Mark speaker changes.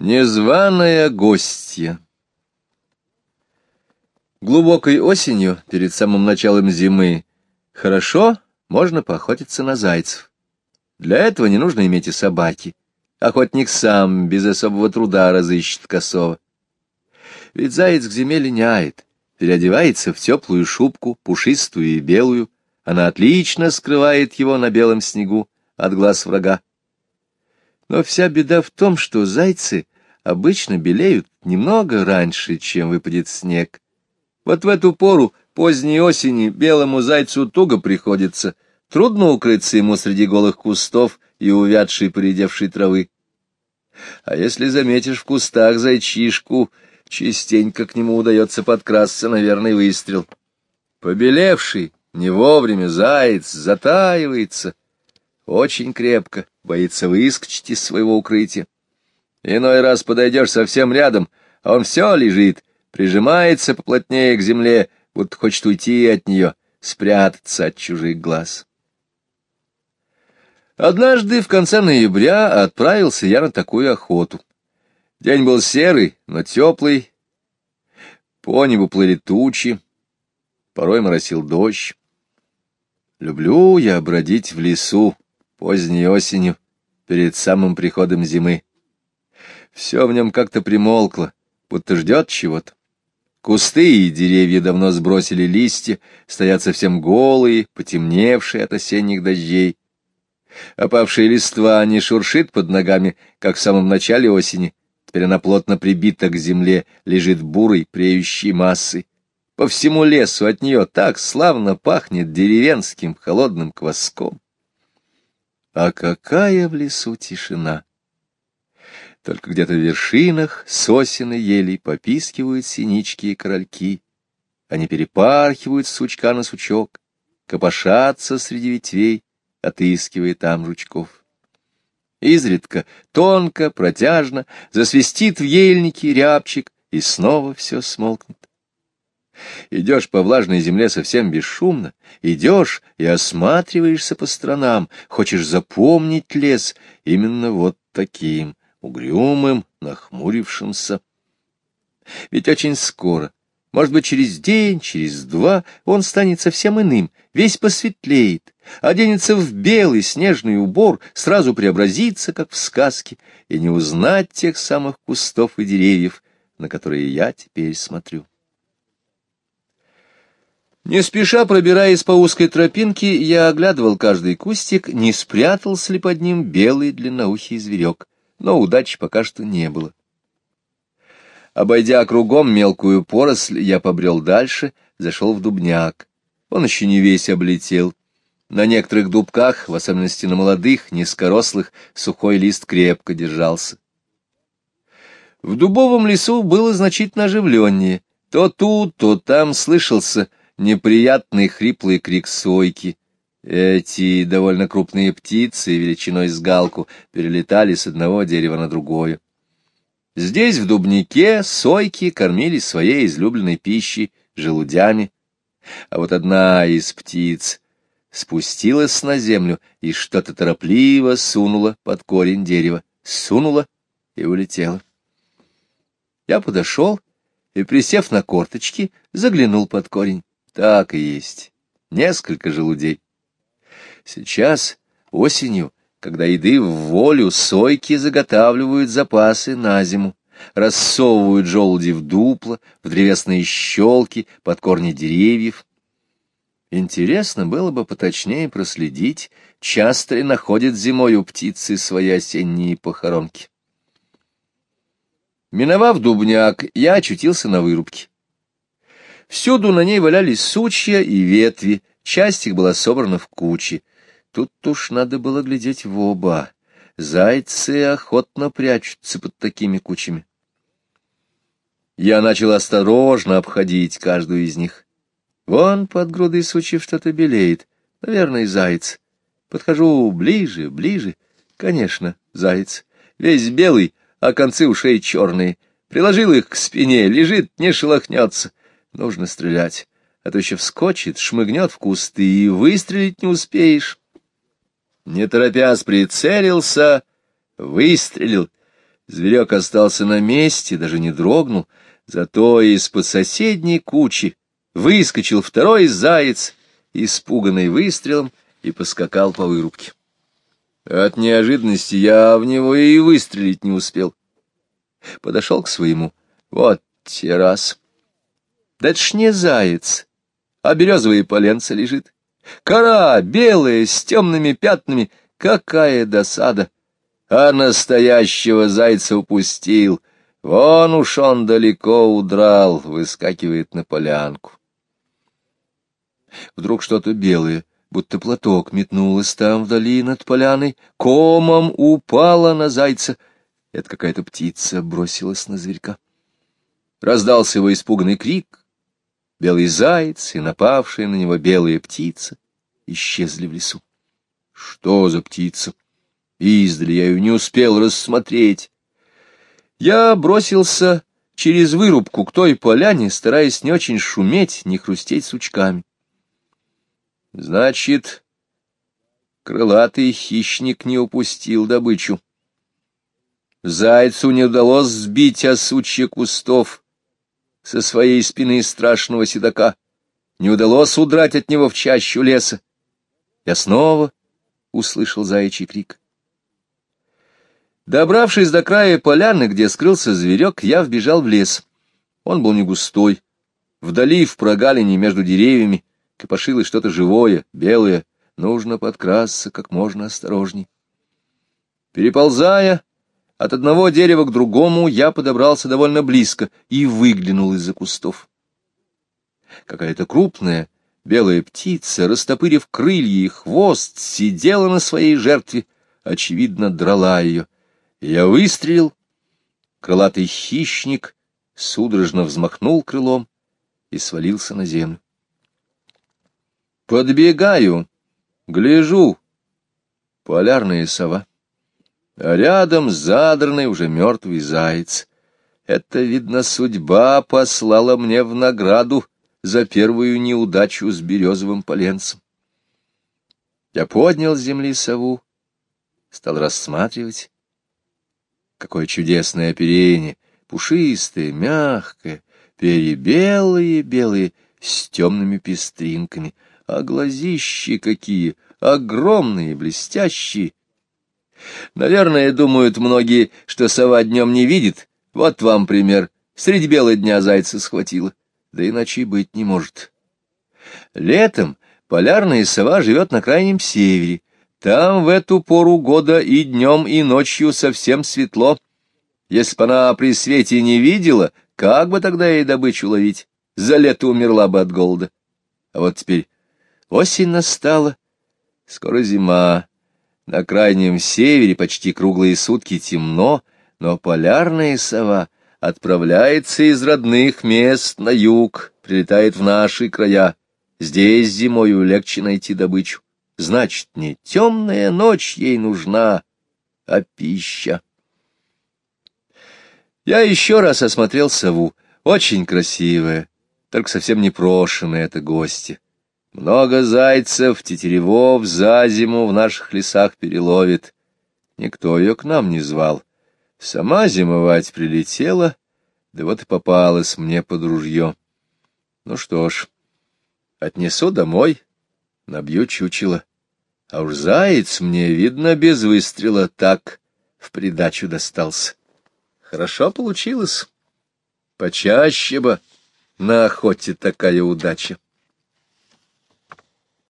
Speaker 1: Незваная гостья Глубокой осенью, перед самым началом зимы, хорошо можно поохотиться на зайцев. Для этого не нужно иметь и собаки. Охотник сам без особого труда разыщет косого. Ведь заяц к зиме линяет, переодевается в теплую шубку, пушистую и белую. Она отлично скрывает его на белом снегу от глаз врага. Но вся беда в том, что зайцы обычно белеют немного раньше, чем выпадет снег. Вот в эту пору поздней осени белому зайцу туго приходится, трудно укрыться ему среди голых кустов и увядшей поредевшей травы. А если заметишь в кустах зайчишку, частенько к нему удается подкрасться на верный выстрел. Побелевший, не вовремя заяц затаивается, очень крепко, боится выскочить из своего укрытия. Иной раз подойдешь совсем рядом, а он все лежит, прижимается поплотнее к земле, будто хочет уйти от нее, спрятаться от чужих глаз. Однажды в конце ноября отправился я на такую охоту. День был серый, но теплый. По небу плыли тучи, порой моросил дождь. Люблю я бродить в лесу, поздней осенью, перед самым приходом зимы. Все в нем как-то примолкло, будто ждет чего-то. Кусты и деревья давно сбросили листья, стоят совсем голые, потемневшие от осенних дождей. Опавшая листва не шуршит под ногами, как в самом начале осени. Теперь она плотно прибита к земле, лежит бурой, преющей массой. По всему лесу от нее так славно пахнет деревенским холодным кваском. А какая в лесу тишина! Только где-то в вершинах сосен и елей попискивают синички и корольки. Они перепархивают с сучка на сучок, копошатся среди ветвей, отыскивая там жучков. Изредка, тонко, протяжно, засвистит в ельнике рябчик, и снова все смолкнет. Идешь по влажной земле совсем бесшумно, идешь и осматриваешься по сторонам, хочешь запомнить лес именно вот таким, угрюмым, нахмурившимся. Ведь очень скоро, может быть, через день, через два, он станет совсем иным, весь посветлеет, оденется в белый снежный убор, сразу преобразится, как в сказке, и не узнать тех самых кустов и деревьев, на которые я теперь смотрю. Не спеша пробираясь по узкой тропинке, я оглядывал каждый кустик, не спрятался ли под ним белый длинноухий зверек, но удачи пока что не было. Обойдя кругом мелкую поросль, я побрел дальше, зашел в дубняк. Он еще не весь облетел. На некоторых дубках, в особенности на молодых, низкорослых, сухой лист крепко держался. В дубовом лесу было значительно оживленнее. То тут, то там слышался неприятный хриплый крик сойки. Эти довольно крупные птицы, величиной с галку, перелетали с одного дерева на другое. Здесь, в дубнике, сойки кормились своей излюбленной пищей, желудями. А вот одна из птиц спустилась на землю и что-то торопливо сунула под корень дерева. Сунула и улетела. Я подошел и, присев на корточки, заглянул под корень. Так и есть. Несколько желудей. Сейчас, осенью, когда еды в волю, сойки заготавливают запасы на зиму, рассовывают желуди в дупла, в древесные щелки, под корни деревьев. Интересно было бы поточнее проследить, часто ли находят зимою птицы свои осенние похоронки. Миновав дубняк, я очутился на вырубке. Всюду на ней валялись сучья и ветви, часть их была собрана в кучи. Тут уж надо было глядеть в оба. Зайцы охотно прячутся под такими кучами. Я начал осторожно обходить каждую из них. Вон под грудой сучьев что-то белеет. Наверное, заяц. Подхожу ближе, ближе. Конечно, заяц. Весь белый, а концы ушей черные. Приложил их к спине, лежит, не шелохнется. Нужно стрелять, а то еще вскочит, шмыгнет в кусты, и выстрелить не успеешь. Не торопясь прицелился, выстрелил. Зверек остался на месте, даже не дрогнул, зато из-под соседней кучи выскочил второй заяц, испуганный выстрелом, и поскакал по вырубке. От неожиданности я в него и выстрелить не успел. Подошел к своему. Вот те раз. Да это ж не заяц, а березовые поленца лежит. Кора белая, с темными пятнами. Какая досада! А настоящего зайца упустил. Вон уж он далеко удрал, выскакивает на полянку. Вдруг что-то белое, будто платок, метнулось там вдали над поляной, комом упала на зайца. Это какая-то птица бросилась на зверька. Раздался его испуганный крик. Белый заяц и напавшая на него белая птица исчезли в лесу. Что за птица? Издали я ее не успел рассмотреть. Я бросился через вырубку к той поляне, стараясь не очень шуметь, не хрустеть сучками. Значит, крылатый хищник не упустил добычу. Зайцу не удалось сбить осучья кустов со своей спины страшного седока. Не удалось удрать от него в чащу леса. Я снова услышал заячий крик. Добравшись до края поляны, где скрылся зверек, я вбежал в лес. Он был не густой. Вдали, в прогалине между деревьями, копошилось что-то живое, белое. Нужно подкрасться как можно осторожней. Переползая от одного дерева к другому, я подобрался довольно близко и выглянул из-за кустов. Какая-то крупная белая птица, растопырив крылья и хвост, сидела на своей жертве, очевидно, драла ее. Я выстрелил. Крылатый хищник судорожно взмахнул крылом и свалился на землю. Подбегаю, гляжу. Полярная сова а рядом задранный уже мертвый заяц. Это, видно, судьба послала мне в награду за первую неудачу с березовым поленцем. Я поднял с земли сову, стал рассматривать. Какое чудесное оперение, пушистое, мягкое, перья белые-белые, с темными пестринками, а глазищи какие, огромные, блестящие, Наверное, думают многие, что сова днем не видит. Вот вам пример. Средь бела дня зайца схватила. Да иначе быть не может. Летом полярная сова живет на крайнем севере. Там в эту пору года и днем, и ночью совсем светло. Если бы она при свете не видела, как бы тогда ей добычу ловить? За лето умерла бы от голода. А вот теперь осень настала, скоро зима. На крайнем севере почти круглые сутки темно, но полярная сова отправляется из родных мест на юг, прилетает в наши края. Здесь зимою легче найти добычу. Значит, не темная ночь ей нужна, а пища. Я еще раз осмотрел сову. Очень красивая, только совсем непрошенная это гости. Много зайцев, тетеревов за зиму в наших лесах переловит. Никто ее к нам не звал. Сама зимовать прилетела, да вот и попалась мне под ружье. Ну что ж, отнесу домой, набью чучело. А уж заяц мне, видно, без выстрела так в придачу достался. Хорошо получилось. Почаще бы на охоте такая удача.